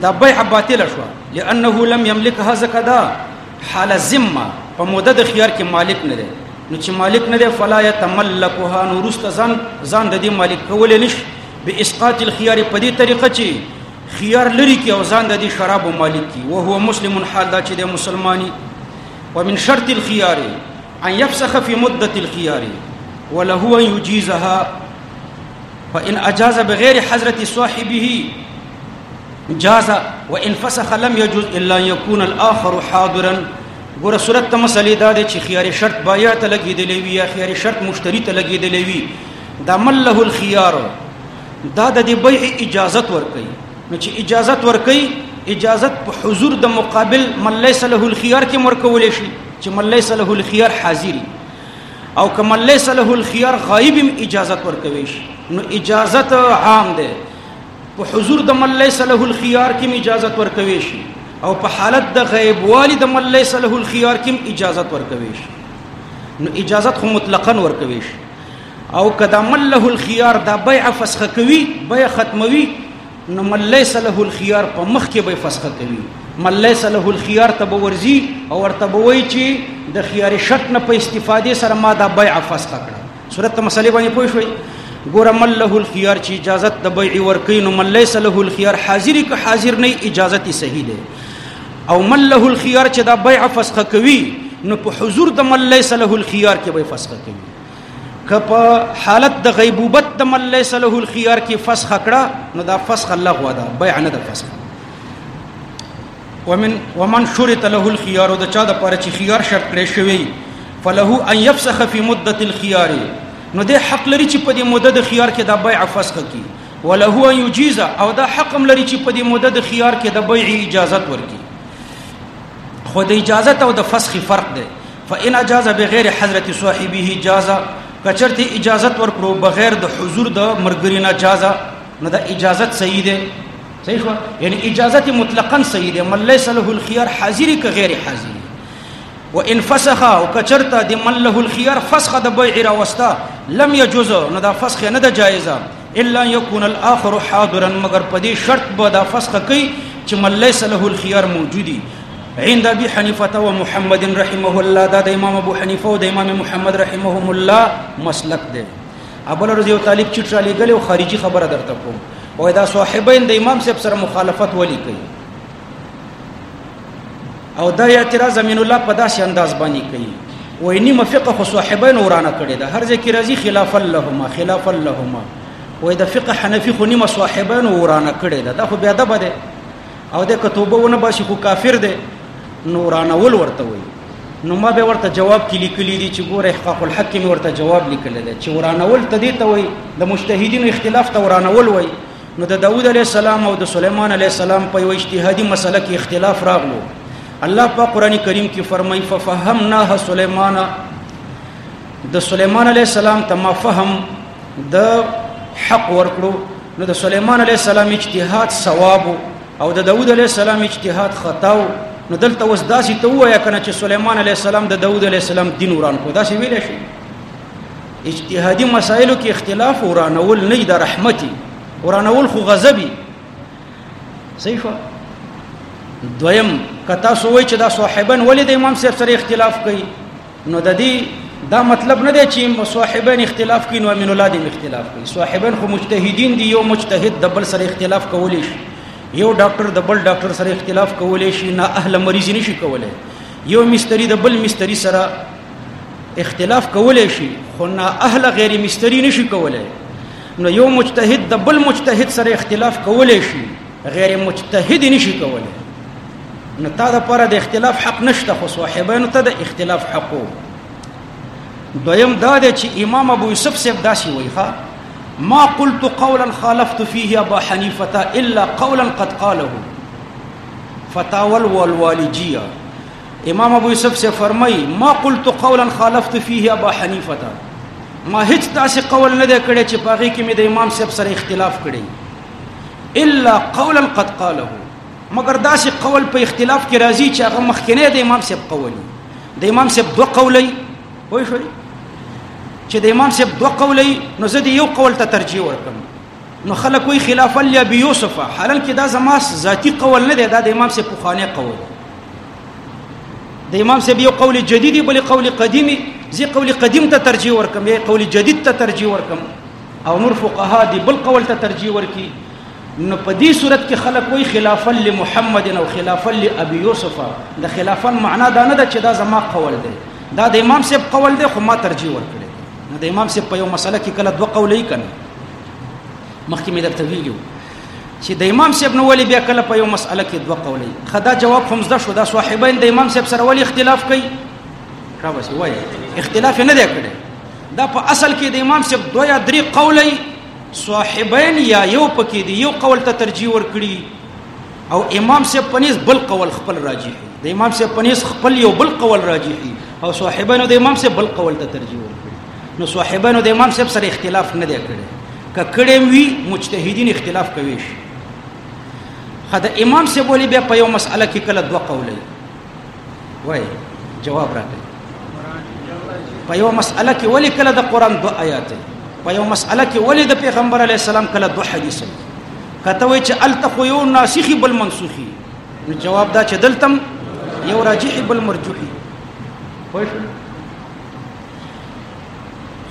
د بیع باطل شو لانه لم يملكها زکدا حال ذمه په موده د خيار کې مالک نه دی نو چې مالک نه دی فلا يتملكها نورست ځان ځان د دې مالک کول نشي باسقاط الخيار په دې طریقه چې خيار لري کې او ځان د دې شرابو مالک کی او هو مسلم حال دا چې د مسلمانی ومن شرط الخيار ان يفسخ في مدة الخيار وله ان يجيزها فان اجاز بغير حضرت صاحبه جاز وان فسخ لم يجوز الا يكون الاخر حاضرا ګوره صورت ته مسلې دا دی چې خيار شرط بایا ته لګېدلې وي یا خيار شرط مشتری ته لګېدلې وي دا مل له الخيار دا د دې بیع اجازت ورکړي نو چې اجازت ورکړي اجازت په حضور د مقابل من ليس له الخيار کې مرکول شي چې من ليس له الخيار حاضر او کما ليس له الخيار غائب اجازت ورکوي شي نو اجازت عام ده په حضور د من ليس له الخيار کې اجازت ورکوي شي او په حالت د غیب والی د من ليس له الخيار کې اجازت ورکوي شي نو اجازت خو مطلقاً ورکوي شي او کدا من له الخيار دا بيع فسخ کوي بيع ختموي نو من ليس له الخيار په مخ کې به فسخ کوي من ليس له الخيار ته ورزي او ورته وایي چې د خيار شرط نه په استفادې سره ما دا بيع فسخ کړه صورت مسلې باندې پوه شوي ګور من له الخيار چې اجازه د بيع ورکې نو من ليس له الخيار حاضر که حاضر نه اجازه تی صحیح ده او من له الخيار چې دا بيع فسخ کوي نو په حضور د من ليس له الخيار کې به فسخ کوي که په حالت د غیبوبت د من لیس له الخيار کې فسخ کړه نو دا فسخ لغوه ده بیع نه ده فسخ ومن ومن شرط له الخيار د چا د پاره چې خيار شرط کړی شوی فله ان يفسخ في مدة الخيار نو د حق لري چې په دې مدد د خيار کې د بیع فسخ کړي وله ان يجيز او دا حق لري چې په دې مدد د خيار کې د بیع اجازه ورکړي خو د اجازه او د فسخ فرق دی فإن اجاز بغیر حضرت صاحبه جاز کچرته اجازت ورکړو بغیر د حضور د مرګری نه جاز نو د اجازت صحیح ده صحیح شو یعنی اجازت مطلقاً صحیح ده من ليس له الخيار حاضری که غیر حاضر وان فسخ او کچرته د من له الخيار فسخ د بيع راوستا لم يجوز نو دا فسخ نه ده جایزه الا يكون الاخر حاضرا مگر په دې شرط به دا فسخ کوي چې مليس له الخيار موجودي عند ابي حنيفه ومحمد رحمه الله دا د امام ابو حنيفه او د امام محمد رحمهم الله مسلک دی ابل رضی الله تعالی چې ټرالي غلې او خارجي خبره درته کوم او دا صاحبین د امام صاحب سره مخالفت ولي کوي او دا اعتراض امین الله په داسې انداز باندې کوي وای نیمه فقه خو صاحبین ورانه کړی ده هر ځکه راځي خلاف اللهما خلاف اللهما وای د فقه حنفي خو نیمه صاحبین ورانه کړی ده دا خو بیا ده بده او د کتوبه ونه باسي خو کافر ده نورانه ول ورته وای نو ما به ورته جواب کې لیکلي دي چې ګوره احقاق الحق مې ورته جواب لیکل دي چې ورانه ول ته دي ته وای د مجتهدینو اختلاف ته ورانه ول وای نو د داوود علی السلام او د سليمان علی السلام په یو اجتهادي مسله کې اختلاف راغلو الله په قران کریم کې فرمایي ففهمناها سليمان د سليمان علی السلام ته ما فهم د حق ورکړو نو د سليمان علی السلام اجتهاد ثواب او د داوود علی السلام اجتهاد خطا نو دلته اوس داسې ته وایا کنه چې سليمان علی السلام د داوود علی السلام دین وران کو داسې ویل شي اجتهادي مسایلو کې اختلاف ورانول نه د رحمتي ورانول خو غضبي صحیح شو دویم کتا سوې چې دا صاحبن ولې د امام صاحب سره اختلاف کوي نو د دې دا مطلب نه دی چې صاحبین اختلاف کوي نو امین الله دې اختلاف کوي صاحبین خو مجتهدین دي یو مجتهد د بل سره اختلاف کولی شي یو ډاکټر د بل ډاکټر سره اختلاف کولی شي نه اهل مریض نشي کولی یو مستری د بل مستری سره اختلاف کولای شي خو نه اهل غیر مستری نشي کولای نو یو مجتهد د بل مجتهد سره اختلاف کولای شي غیر مجتهد نشي کولای نو تا د پر د اختلاف حق نشته خو صاحبانو ته د اختلاف حق دویم دا دی چې امام ابو یوسف سیب داسي وایي ښا ما قلت قولا خالفت فيه ابا حنيفه الا قولا قد قاله فتاول والوالجيه امام ابو یوسف سے فرمای ما قلت قولا خالفت فيه ابا حنیفه ما هیڅ داسې قول نه دی کړی چې پاغي کې مې د امام صاحب سره اختلاف کړی الا قولا قد قاله مگر داسې قول په اختلاف کې راځي چې هغه مخکنه د امام صاحب قول د امام صاحب دوه قولې وای شو چې د امام صاحب دوه قولې نو زه د یو قول ته ترجیح ورکم نو خلک وی خلاف لی ابي يوسف حلال کې دا زما ذاتی قول نه دی دا د امام سي پوخانه قول د امام سي یو قول جديدي بل قول قديمي زی قول قدیم ته ترجیح ورکم یا قول جدید ته ترجیح ورکم او نور فقها دی بل قول ته ترجیح ورکی نو په دې صورت کې خلک کوئی خلافا لمحمد او خلافا لابي يوسف د خلافا معنا دا نه ده چې دا زما قول دی دا د امام صاحب قول دی خو ما ترجیح ورکړي نو د امام صاحب په یو مسله کې کله دوه قولې کړي مخکې مې درته ویلي چې د امام صاحب نو ولې بیا کله په یو مسأله کې دوه قولې خدا جواب هم زده شو دا صاحبین د امام صاحب سره ولې اختلاف کوي را بس وای اختلاف نه دی کړی دا په اصل کې د امام صاحب دوه یا درې قولې صاحبین یا یو پکې دی یو قول ته ترجیح ورکړي او امام صاحب پنيز بل قول خپل راجح د امام صاحب پنيز خپل یو بل قول راجح او صاحبانو د امام صاحب بل قول ته ترجیح ورکړي نو صاحبانو د امام صاحب سره اختلاف نه دی کړی که کړی وي مجتهدین اختلاف کوي شي خو د امام صاحب ولې بیا په یو مسأله کې کله دوه قولې وای جواب راکړي په یو مسأله کې ولې کله د قران دوه آیات په یو مسأله کې ولې د پیغمبر علی السلام کله دوه حدیث کته وای چې التخو یو ناسخي بل منسوخي نو جواب دا چې دلتم یو راجح بل مرجوحي پوه شئ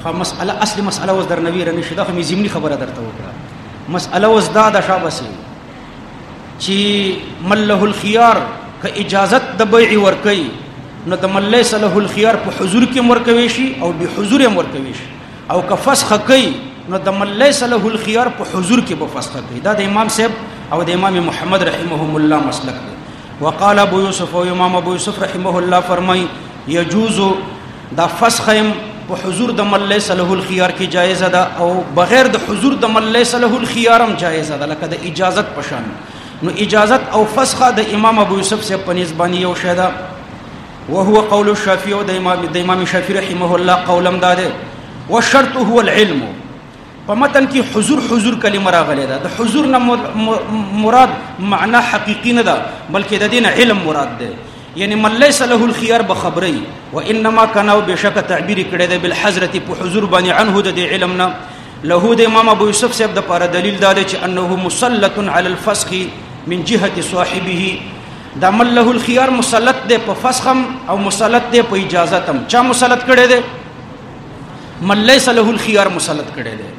خو مسأله اصلي مسأله اوس در نوی رنه شي دا خو مې زمینی خبره درته وکړه مسأله اوس دا د شابسي چې مله الخيار که اجازت د بيع ورکي نو د مله سله الخيار په حضور کې مرکوي شي او به حضور یې مرکوي شي او که فسخ کوي نو د مله سله الخيار په حضور کې به فسخ کوي دا د امام صاحب او د امام محمد رحمهم الله مسلک دی وقال ابو يوسف او امام ابو يوسف رحمه الله فرمای یجوز دا فسخم په حضور د من ليس له الخيار کې جایز ده او بغیر د حضور د من ليس له الخيار هم جایز ده لکه د اجازت پشان نو اجازت او فسخه د امام ابو یوسف سے په نسبانی یو شی ده وهو قول الشافعي او د امام د امام شافعي رحمه الله قولم ده والشرط هو العلم په متن کې حضور حضور کلمه راغلې ده د حضور نه مراد معنا حقيقي نه ده بلکې د دین علم مراد ده یعنی من ليس له الخيار بخبري وانما كان بشك تعبير کړي ده بالحضرت په حضور باندې عنه د علم نه له د امام ابو یوسف صاحب د پاره دلیل دا دی چې انه مسلط على الفسخ من جهه صاحبه دا من له الخيار مسلط ده په فسخم او مسلط ده په اجازه تم چا مسلط کړي ده من ليس له الخيار مسلط کړي دي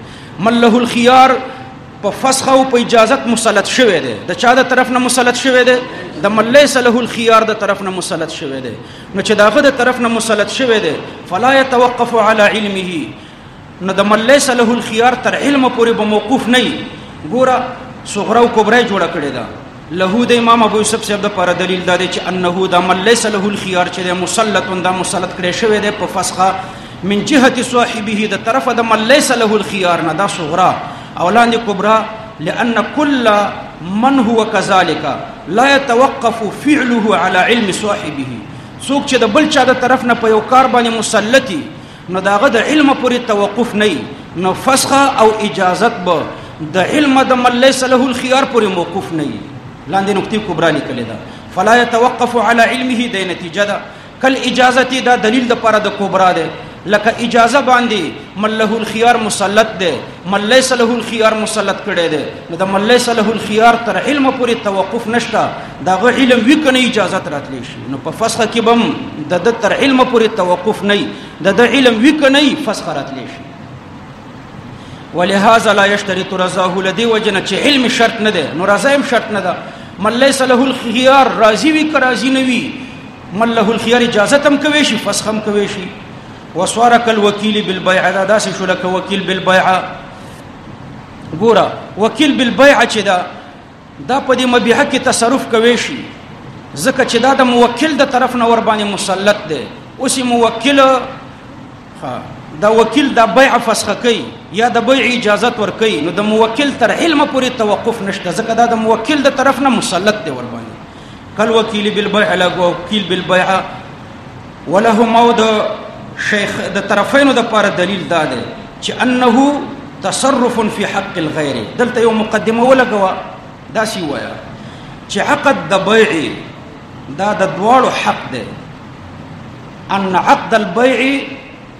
من له الخيار په فسخ او په اجازت مسلط شوی دی د چا د طرف نه مسلط شوی دی د ملې صلح الخيار د طرف نه مسلط شوی دی نو چې داغه د طرف نه مسلط شوی دی فلا يتوقف على علمه نو د ملې صلح الخيار تر علم پورې به موقوف نه ګوره صغرا او کبرا جوړ کړی دا له د امام ابو یوسف صاحب د پر دلیل دا دی چې انه دا من ليس له الخيار چې د مسلط دا مسلط کړي شوی دی په فسخه من جهه صاحبه د طرف د من ليس له الخيار نه دا صغرا او لاندې کبرا لان كل من هو كذلك لا يتوقف فعله على علم صاحبه څوک چې د بل چا د طرف نه په یو کار باندې مسلطي نو داغه د علم پورې توقف نه نو فسخ او اجازت به د علم د من ليس له الخيار پورې موقوف نه لاندې نقطې کبرا لیکل ده فلا يتوقف على علمه د نتیجه ده کل اجازه دا دلیل د پر د کبرا ده لکه اجازه باندې من له الخيار مسلط ده من ليس له الخيار مسلط کړي ده نو د من ليس له الخيار تر علم پورې توقف نشته دا غو علم وکنه اجازه راتلی شي نو په فسخ کې بم د د تر علم پورې توقف نه د د علم وک نه فسخ راتلی شي ولهذا لا يشترط رضاه لدی وجنه چې علم شرط نه ده نو رضا هم شرط نه ده من ليس له الخيار راضي وي که راضي نه وي من له الخيار اجازه تم کوي شي فسخ هم کوي شي وسوارک الوکیل بالبيع دا داسې شو لکه وکیل بالبيع ګوره وکیل بالبيع چې دا دا په دې مبيح کې تصرف کوي شي ځکه چې دا د موکل د طرف نه ور باندې مسلط دی اوس موکل دا وکیل د بیع فسخ کوي یا د بیع اجازه ور کوي نو د موکل تر علم پورې توقف نشته ځکه دا د موکل د طرف نه مسلط دی ور باندې کل وکیل بالبيع له وکیل بالبيع وله مود شیخ د طرفینو د پر دلیل دا دی چې انه تصرف فی حق الغیر دلته یو مقدمه ولګوا دا سی وایا چې عقد د بیع دا د دواړو حق دی ان عقد البيع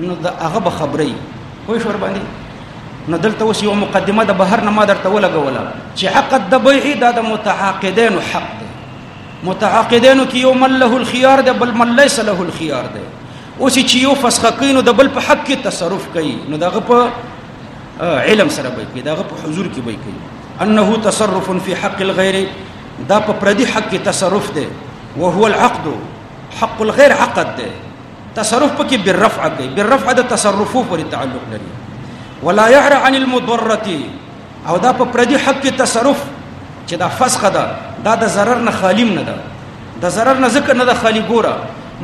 نو دا هغه به خبرې پوه شو باندې نو دلته اوس یو مقدمه د بهر نه ما درته ولګوله چې حق د بیع دا د متعاقدینو حق دی متعاقدینو کې یو مل له الخيار دی بل مل ليس له الخيار دی اوس چې یو فسخ کوي نو د بل په حق کې تصرف کوي نو دغه په علم سره به کوي دغه په حضور کې به کوي انه تصرف في حق الغير دا په پردي حق کې تصرف دی وهو العقد حق الغير عقد دی تصرف پکې بالرفع کوي بالرفع د تصرفو پورې تعلق لري ولا يعر عن المضره او دا په پردي حق کې تصرف چې دا فسخه ده دا د ضرر نه خالی نه ده د ضرر نه ذکر نه ده خالی ګوره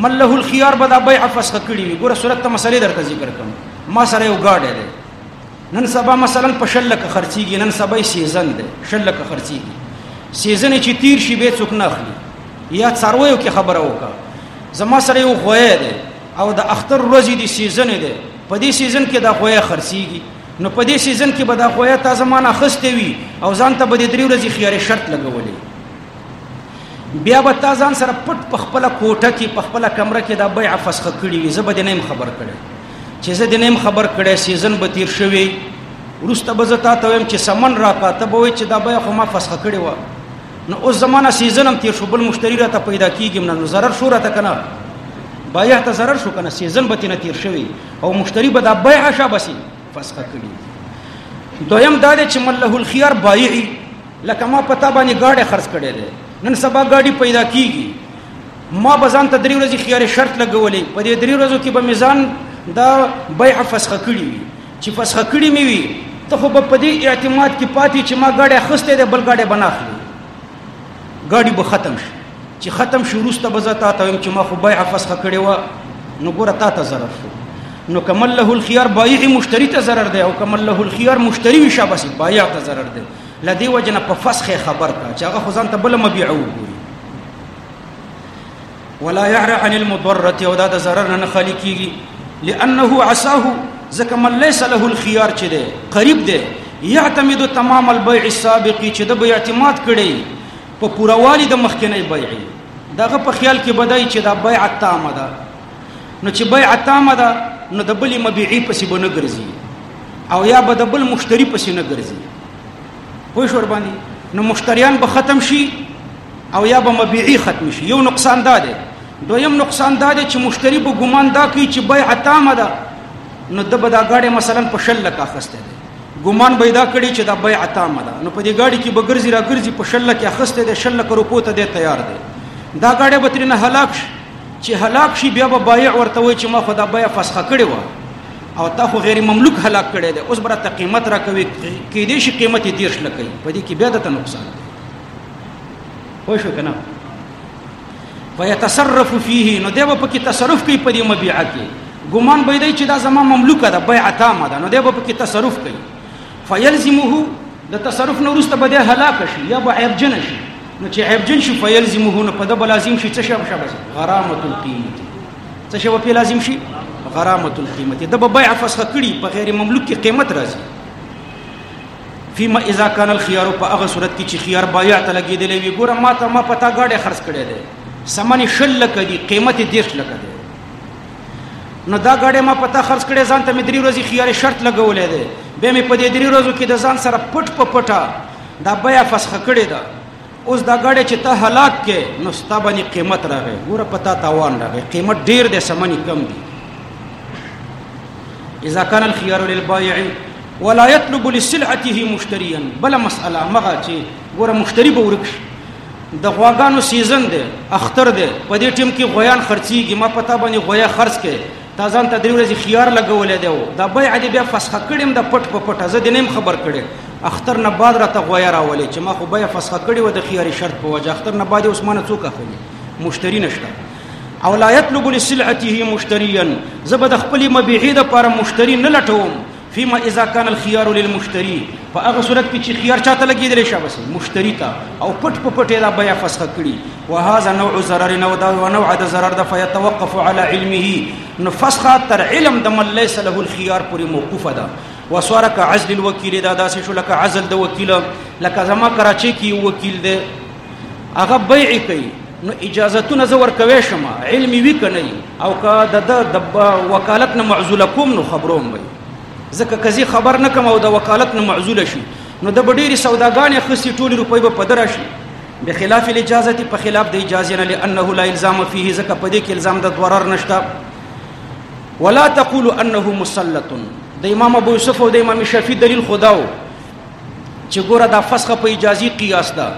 من له الخيار به دا بيع فسخه کړي وي ګوره صورت ته مسلې درته ذکر کوم ما سره یو گاډی دی نن سبا مثلا په شل لک خرچيږي نن سبا یې سیزن دی شل لک خرچيږي سیزن چې تیر شي به څوک نه اخلي یا څارویو کې خبره وکړه زما سره یو غوې دی او د اختر ورځې دی سیزن دی په دې سیزن کې دا غوې خرسيږي نو په دې سیزن کې به دا غوې تا زمانہ خسته وي او ځان ته به د درې ورځې خيارې شرط لګولې بیا به تا ځان سره پټ په خپل کوټه کې په خپل کمره کې دا بیع فسخ کړی وي زه به دې نیم خبر کړم چې زه دې نیم خبر کړم سیزن به تیر شوی ورسته به زه تا ته ویم چې سمن راکا ته به وي چې دا بیع خو ما فسخ کړی و نو اوس زمانہ سیزن هم تیر شو بل مشتری را ته پیدا کیږم نه نو zarar شو را ته کنه بایع ته zarar شو کنه سیزن به تیر تیر شوی او مشتری به دا بایع شا بسی فسخه کړي دویم دا دی چې مله الخيار بایع لکه ما پتا باندې گاډه خرڅ کړي دي نن سبا گاډي پیدا کیږي ما بزان ته درې ورځې خيار شرط لګولې په دې درې ورځو کې به میزان دا بيع فسخه کړي وي چې فسخ کړی مې وي ته خو په دې اعتماد کې پاتې چې ما ګاډی اخیستی دی بل ګاډی به نه اخلي ګاډي به ختم شي چې ختم شي وروسته به زه تا ته وایم چې ما خو بیعه فسخه کړې وه نو ګوره تا ته ضرر شو نو کمل له الخيار بایع مشتری ته ضرر دی او کمل له الخيار مشتری وي شابه بایع ته ضرر دی لدی وجنه په فسخ خبر کا چې هغه خزان ته بل مبيع وګوري ولا يعرى عن المضره او دا د ضرر نه خالی کیږي لانه عساه ځکه من ليس له الخيار چې ده قریب ده يعتمد تمام البيع السابق چې د بيع اعتماد کړي په پوروالي د مخکنی بيع دغه په خیال کې بدای چې دا بيع تامه ده نو چې بيع تامه ده نو د بل مبيعي پسې بنه ګرځي او یا به د بل مشتری پسې نه ګرځي پوه شو باندې نو مشتریان به ختم شي او یا به مبيعي ختم شي یو نقصان دا دی دویم نقصان دا دی چې مشتری به ګمان دا کوي چې بیع تامه ده نو د بدا غاړي مثلا په شل لکه اخسته ده ګمان به دا کړی چې دا بیع تامه ده نو په دې غاړي کې بغرزي را ګرځي په شل لکه اخسته ده شل لکه روپو ته ده تیار ده دا غاړي به ترنه هلاک شي چې هلاک شي بیا به بایع ورته وي چې ما خدا بیا فسخه کړې و او تا خو غیر مملوک هلاک کړي دي اوس برته قیمت را کوي کې دې شي قیمت یې دیرش لکې په دې کې بیا د نقصان خو شو کنه فیتصرف فيه نو دیو په کې تصرف کوي په دې مبيعه کې ګمان به دی چې دا زما مملوک ده بيع تامه ده نو دیو په کې تصرف کوي فیلزمه د تصرف نو رسته به هلاک شي یا به عیب جن شي نو چې عیب جن شي فیلزمه نو په د بلازم شي څه شب شب غرامه القیمه څه شی په لازم شي غرامه القیمت د به بیع فسخ کړي په غیر مملوک کې قیمت راځي فيما اذا كان الخيار په هغه صورت کې چې خيار بایع ته لګیدلې وي ګوره ما ته ما پتا غاډه خرڅ کړې ده سمنه شل لک دي قیمت دیش لک ده نو دا غاډه ما پتا خرڅ کړې ځان ته مې درې ورځې خيار شرط لګولې ده به مې په دې درې ورځو کې د ځان سره پټ په پټه دا بیا فسخ کړې ده اوس دا غړې چې ته هلاک کې نو ستا باندې قیمت راغی ګوره پتا تاوان راغی قیمت ډیر دی سمنی کم دی اذا كان الخيار للبائع ولا يطلب لسلعته مشتريا بل مساله مغه چې ګوره مشتری به ورک د غواګانو سیزن دی اختر دی په دې ټیم کې غویان خرڅيږي ما پتا باندې غویا خرڅ کې تا ځان ته درې ورځې خيار لګولې دی او دا بیع دې بیا فسخه کړم د پټ په پټه زه دې نیم خبر کړې اختر نه بعد را ته غویا راولې چې ما خو بیع فسخه کړې و د خياري شرط په وجه اختر نه بعد اوس مانه څوک اخلي مشتری نشته او لا يطلب لسلعته مشتريا زبد خپل مبيعي د پر مشتری نه لټوم فيما اذا كان الخيار للمشتري په هغه صورت کې چې خيار چاته لګیدل شي بس مشتري ته او پټ په پټه دا بیا فسخ کړي وهذا نوع ضرر نو دا نوع د ضرر د فيتوقف على علمه نو فسخ تر علم د من ليس له الخيار پورې موقوفه ده وسوره ک عزل الوکیل دا داسې شو لکه عزل د وکیل لکه زما کراچي کې وکیل دی هغه بیع کوي نو اجازهتونه زه ورکوي شم علمي وی کنه او که د د وکالت نه معزول کوم نو خبروم وي ځکه کزي خبر نه کوم او د وکالت نه معزول شي نو د ډېری سوداګانې خسي ټولې روپۍ به پدر شي بخلاف الاجازه په خلاف د اجازه نه لانه لا الزام فيه ځکه په دې کې الزام د ضرر نشته ولا تقول انه مسلط د امام ابو یوسف او د امام شافعي دلیل خداو چې ګوره دا فسخه په اجازي قیاس ده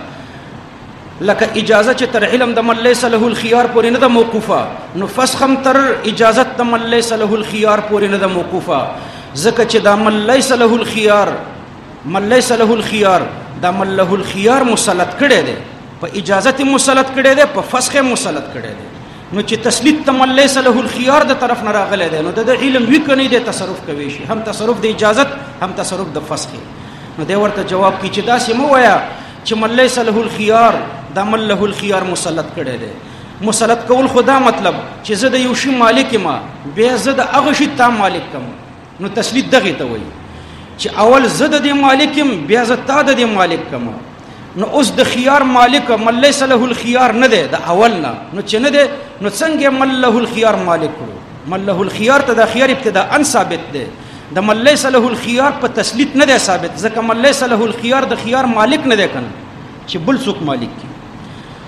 لکه اجازه چې تر علم د من ليس له الخيار پورې نه د موقوفه نو فسخم تر اجازه د من ليس له الخيار پورې نه د موقوفه ځکه چې د من ليس له الخيار من ليس له الخيار د من له الخيار مسلط کړي دي په اجازه ته مسلط کړي دي په فسخ مسلط کړي دي نو چې تسلید تملی سله الخيار د طرف نه راغلی دی نو د علم وی کني د تصرف کوي شي هم تصرف د اجازت هم تصرف د فسخ نو دی ورته جواب کی چې دا سم وایا چې ملی سله الخيار د مل له الخيار مسلط کړي دی مسلط کول خدا مطلب چې زه د یو شی مالک ما به زه د هغه شی تا مالک کوم نو تسلیت دغه ته وایي چې اول زه د دې مالک يم بیا زه تا د دې مالک کوم نو اوس د خيار مالک مل ليس له الخيار نه ده د اول نه نو چې نه ده نو څنګه مل له الخيار مالک کړو مل له الخيار ته د خيار ابتدا ان ثابت ده د مل ليس له الخيار په تسلیت نه ده ثابت ځکه مل ليس له الخيار د خيار مالک نه ده کنه چې بل څوک مالک کی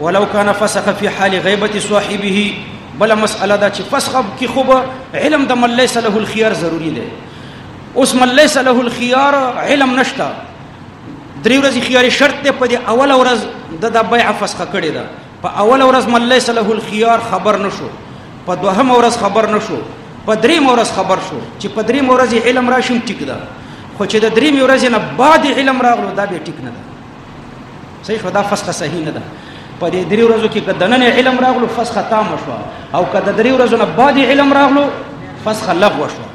ولو كان فسخ في حال غيبة صاحبه بل مسأله دا چې فسخ کې خو علم د من ليس له الخيار ضروري دی اوس من ليس له الخيار علم نشته درې ورځې خيار شرط ته په دې اول ورځ د د بيع فسخ کړی دا په اول ورځ من ليس له الخيار خبر نشو په دوهم ورځ خبر نشو په درې ورځ خبر شو چې په درې ورځې علم راشم ټیک ده خو چې د درې ورځې نه بعد علم راغلو دا به ټیک نه ده صحیح دا فسخه صحیح نه ده په دې درې ورځو کې که دننه علم راغلو فسخه تام شو او که د درې ورځو نه بعد علم راغلو فسخه لغو شو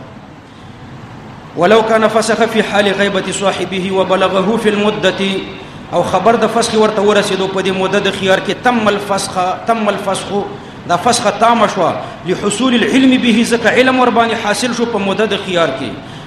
ولو كان فسخ في حال غيبة صاحبه وبلغه في المدة او خبر د فسخ ورته ورسېدو په دې مدد د خيار کې تم الفسخ تم الفسخ دا فسخه تام شو لحصول العلم به ځکه علم ور باندې حاصل شو په مدد د خيار کې